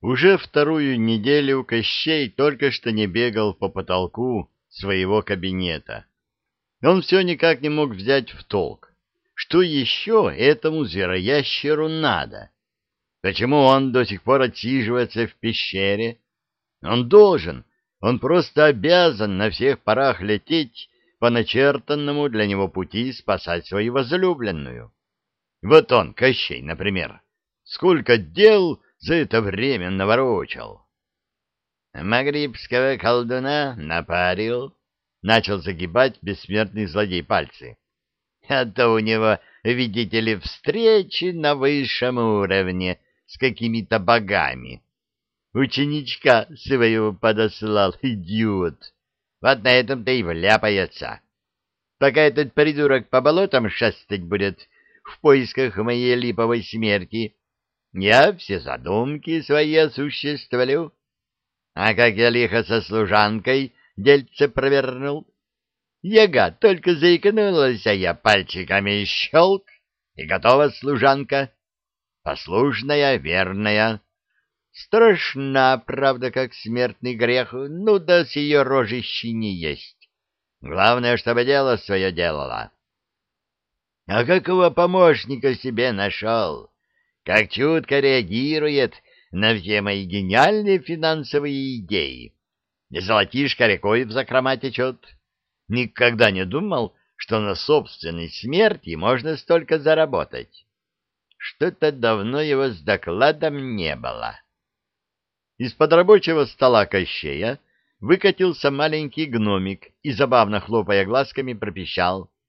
Уже вторую неделю Кощей только что не бегал по потолку своего кабинета. Он все никак не мог взять в толк, что еще этому звероящеру надо. Почему он до сих пор отсиживается в пещере? Он должен, он просто обязан на всех парах лететь по начертанному для него пути спасать свою возлюбленную. Вот он, Кощей, например, сколько дел за это время наворочал. Магрибского колдуна напарил, начал загибать бессмертный злодей пальцы. А то у него, видите ли, встречи на высшем уровне с какими-то богами. Ученичка своего подослал, идиот. Вот на этом-то и вляпается. Пока этот придурок по болотам шастать будет в поисках моей липовой смерти, я все задумки свои осуществлю. А как я лихо со служанкой дельце провернул. Яга только заикнулась, а я пальчиками щелк, и готова служанка. Послушная, верная. Страшна, правда, как смертный грех, ну да с ее рожищи не есть. Главное, чтобы дело свое делала. А какого помощника себе нашел? Как чутко реагирует на все мои гениальные финансовые идеи. Золотишко рекой в закрома течет. Никогда не думал, что на собственной смерти можно столько заработать. Что-то давно его с докладом не было. Из-под рабочего стола Кощея выкатился маленький гномик и, забавно хлопая глазками, пропищал. —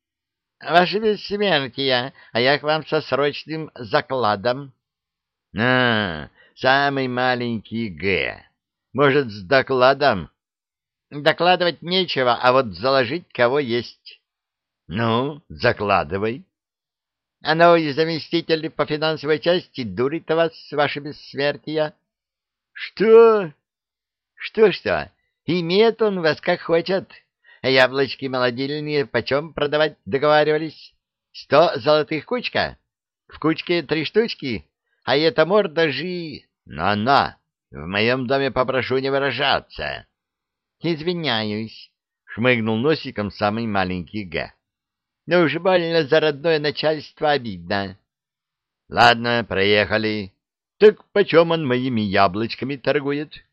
Ваше бессмертие, а я к вам со срочным закладом. — А, самый маленький Г. Может, с докладом? — Докладывать нечего, а вот заложить кого есть. — Ну, закладывай. — А новый заместитель по финансовой части дурит вас, ваше бессмертие. — Что? — Что-что? Имеет он вас как хочет. — Яблочки молодильные почем продавать договаривались? Сто золотых кучка? В кучке три штучки? А это морда жи... На-на, в моем доме попрошу не выражаться. Извиняюсь, шмыгнул носиком самый маленький Г. Но уж больно за родное начальство обидно. Ладно, проехали. Так почем он моими яблочками торгует?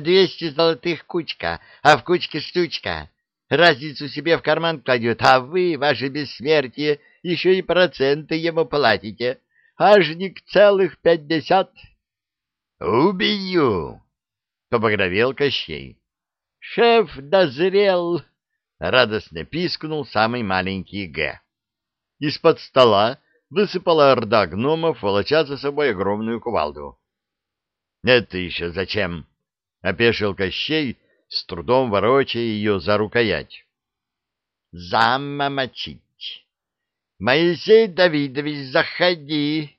Двести золотых кучка, а в кучке штучка. Разницу себе в карман кладет, а вы, ваше бессмертие, еще и проценты ему платите. Ажник целых пятьдесят. «Убью!» — побагровел Кощей. «Шеф дозрел!» — радостно пискнул самый маленький Г. Из-под стола высыпала орда гномов, волоча за собой огромную кувалду. «Это еще зачем?» — опешил Кощей, с трудом ворочая ее за рукоять. «Замомочить! Моисей Давидович, заходи!»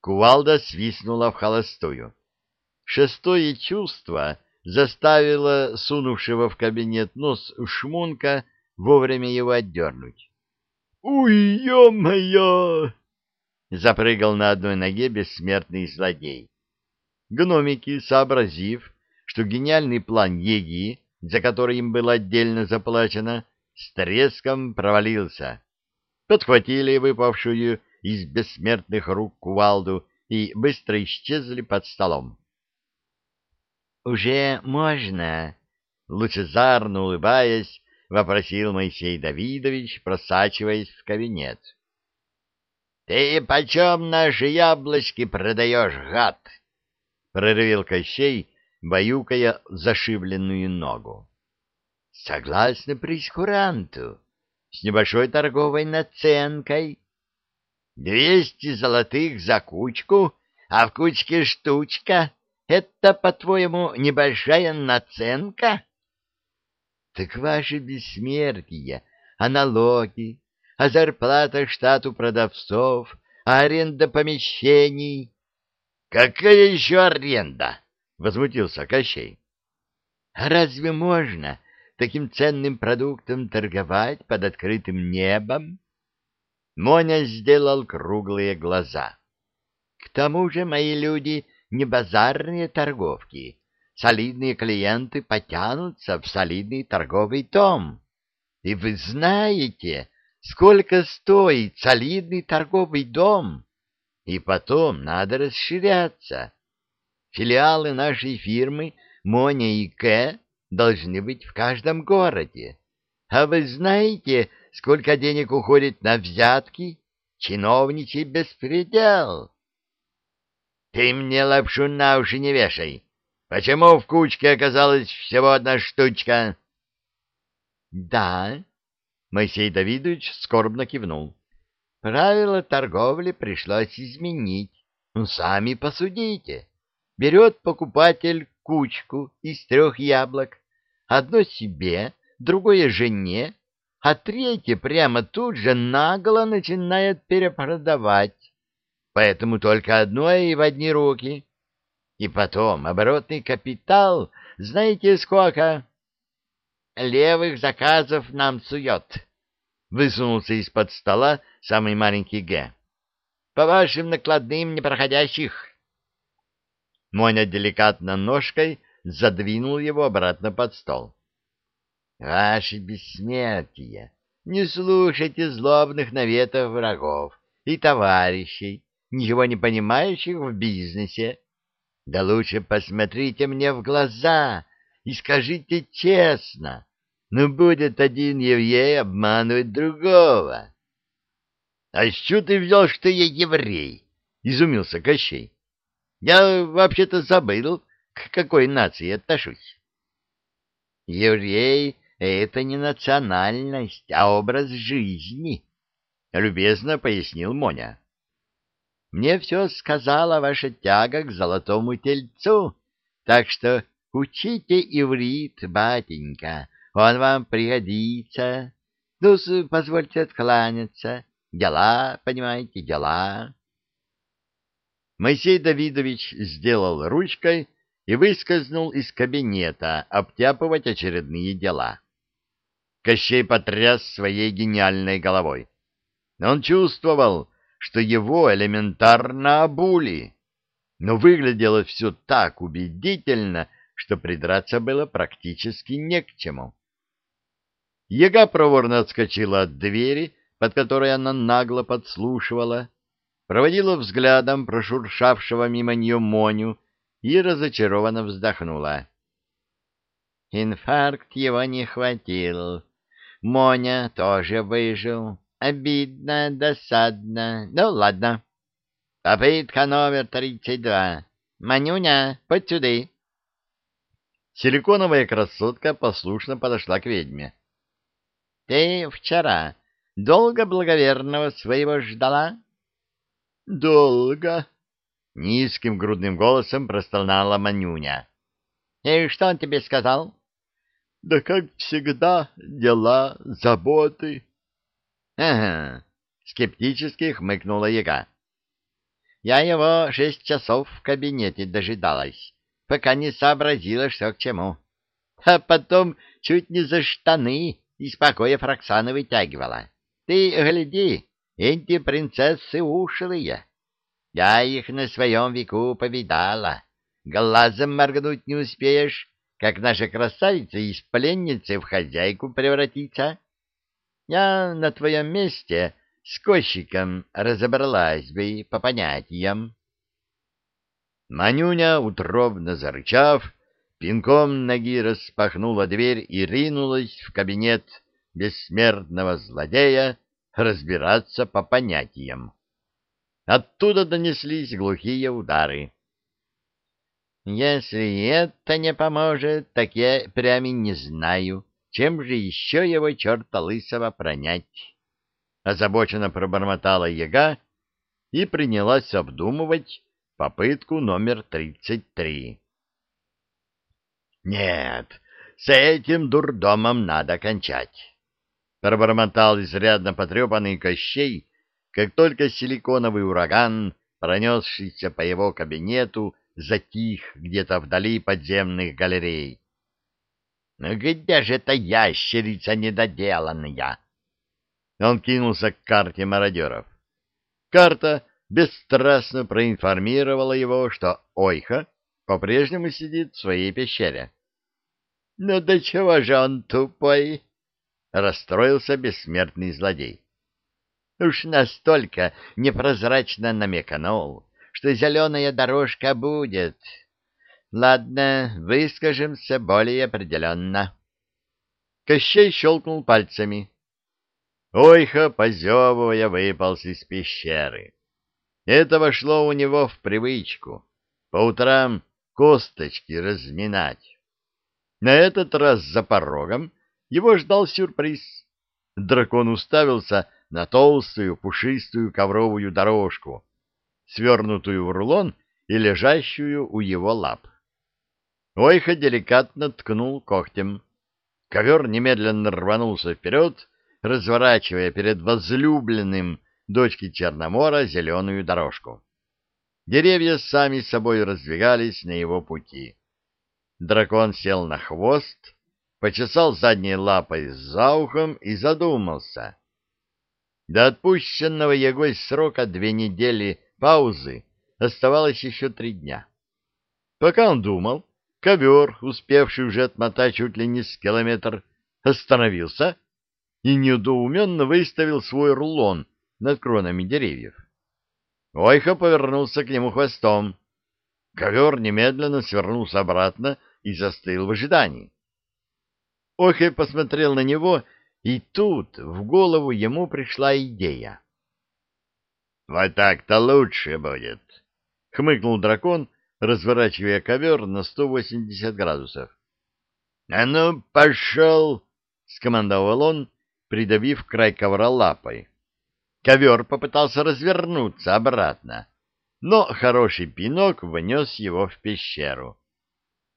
Кувалда свистнула в холостую. Шестое чувство заставило сунувшего в кабинет нос шмунка вовремя его отдернуть. «Уй, ё-моё!» — запрыгал на одной ноге бессмертный злодей. Гномики, сообразив, что гениальный план Еги, за который им было отдельно заплачено, с треском провалился. Подхватили выпавшую из бессмертных рук кувалду и быстро исчезли под столом. — Уже можно? — лучезарно улыбаясь, вопросил Моисей Давидович, просачиваясь в кабинет. — Ты почем наши яблочки продаешь, гад? — прорывил Кощей, баюкая зашибленную ногу. — Согласно прескуранту, с небольшой торговой наценкой. Двести золотых за кучку, а в кучке штучка. Это, по-твоему, небольшая наценка? — Так ваше бессмертие, а налоги, а зарплата штату продавцов, а аренда помещений... — Какая еще аренда? Возмутился Кощей. «А разве можно таким ценным продуктом торговать под открытым небом? Моня сделал круглые глаза. К тому же мои люди не базарные торговки. Солидные клиенты потянутся в солидный торговый дом. И вы знаете, сколько стоит солидный торговый дом? И потом надо расширяться. Филиалы нашей фирмы Моня и К должны быть в каждом городе. А вы знаете, сколько денег уходит на взятки? Чиновничий беспредел. Ты мне лапшу на уши не вешай. Почему в кучке оказалась всего одна штучка? Да, Моисей Давидович скорбно кивнул. Правила торговли пришлось изменить. Ну, сами посудите. Берет покупатель кучку из трех яблок, одно себе, другое жене, а третье прямо тут же нагло начинает перепродавать. Поэтому только одно и в одни руки. И потом оборотный капитал, знаете сколько? Левых заказов нам сует. Высунулся из-под стола самый маленький Г. По вашим накладным непроходящих. Моня деликатно ножкой задвинул его обратно под стол. Ваше бессмертие, не слушайте злобных наветов врагов и товарищей, ничего не понимающих в бизнесе. Да лучше посмотрите мне в глаза и скажите честно, ну будет один еврей обманывать другого. — А с чего ты взял, что я еврей? — изумился Кощей. — Я вообще-то забыл, к какой нации отношусь. — Еврей это не национальность, а образ жизни, — любезно пояснил Моня. Мне все сказала ваша тяга к золотому тельцу, так что учите иврит, батенька, он вам пригодится. ну позвольте откланяться. Дела, понимаете, дела. Моисей Давидович сделал ручкой и выскользнул из кабинета обтяпывать очередные дела. Кощей потряс своей гениальной головой. Он чувствовал, что его элементарно обули, но выглядело все так убедительно, что придраться было практически не к чему. Яга проворно отскочила от двери, под которой она нагло подслушивала, проводила взглядом прошуршавшего мимо нее Моню и разочарованно вздохнула. Инфаркт его не хватил. Моня тоже выжил. Обидно, досадно. Ну, ладно. Попытка номер тридцать два. Манюня, подь сюда. Силиконовая красотка послушно подошла к ведьме. — Ты вчера долго благоверного своего ждала? — Долго. — низким грудным голосом простонала Манюня. — И что он тебе сказал? — Да как всегда, дела, заботы. — Ага, — скептически хмыкнула яга. — Я его шесть часов в кабинете дожидалась, пока не сообразила, что к чему. А потом чуть не за штаны из покоя Фроксана вытягивала. Ты гляди, эти принцессы ушлые. Я их на своем веку повидала. Глазом моргнуть не успеешь, как наша красавица из пленницы в хозяйку превратится. Я на твоем месте с кощиком разобралась бы по понятиям. Манюня, утробно зарычав, пинком ноги распахнула дверь и ринулась в кабинет бессмертного злодея разбираться по понятиям. Оттуда донеслись глухие удары. «Если это не поможет, так я прямо не знаю, чем же еще его черта лысого пронять?» Озабоченно пробормотала яга и принялась обдумывать попытку номер тридцать три. «Нет, с этим дурдомом надо кончать», — пробормотал изрядно потрепанный Кощей, как только силиконовый ураган, пронесшийся по его кабинету, затих где-то вдали подземных галерей. «Ну где же эта ящерица недоделанная?» Он кинулся к карте мародеров. Карта бесстрастно проинформировала его, что Ойха по-прежнему сидит в своей пещере. — Ну до чего же он тупой? — расстроился бессмертный злодей. — Уж настолько непрозрачно намеканул, что зеленая дорожка будет. Ладно, выскажемся более определенно. Кощей щелкнул пальцами. Ойха, позевывая, выполз из пещеры. Это вошло у него в привычку. По утрам косточки разминать. На этот раз за порогом его ждал сюрприз. Дракон уставился на толстую пушистую ковровую дорожку, свернутую в рулон и лежащую у его лап. Ойха деликатно ткнул когтем. Ковер немедленно рванулся вперед, разворачивая перед возлюбленным дочки Черномора зеленую дорожку. Деревья сами собой раздвигались на его пути. Дракон сел на хвост, почесал задней лапой за ухом и задумался. До отпущенного Егой срока две недели паузы оставалось еще три дня. Пока он думал, ковер, успевший уже отмотать чуть ли не с километр, остановился и недоуменно выставил свой рулон над кронами деревьев. Ойха повернулся к нему хвостом. Ковер немедленно свернулся обратно и застыл в ожидании. Ойха посмотрел на него, и тут в голову ему пришла идея. — Вот так-то лучше будет, — хмыкнул дракон, разворачивая ковер на 180 градусов. — А ну, пошел! — скомандовал он, придавив край ковра лапой. Ковер попытался развернуться обратно, но хороший пинок внес его в пещеру.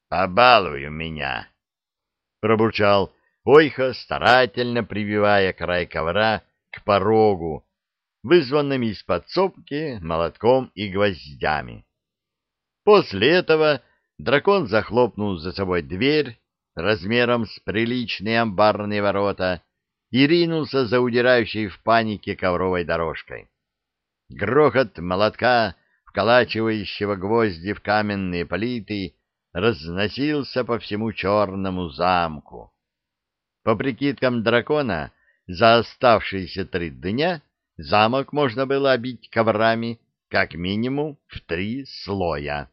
«Побалуй меня!» — пробурчал Ойха, старательно прививая край ковра к порогу, вызванным из подсобки молотком и гвоздями. После этого дракон захлопнул за собой дверь размером с приличные амбарные ворота и ринулся за удирающей в панике ковровой дорожкой. Грохот молотка, вколачивающего гвозди в каменные плиты, разносился по всему черному замку. По прикидкам дракона, за оставшиеся три дня замок можно было обить коврами как минимум в три слоя.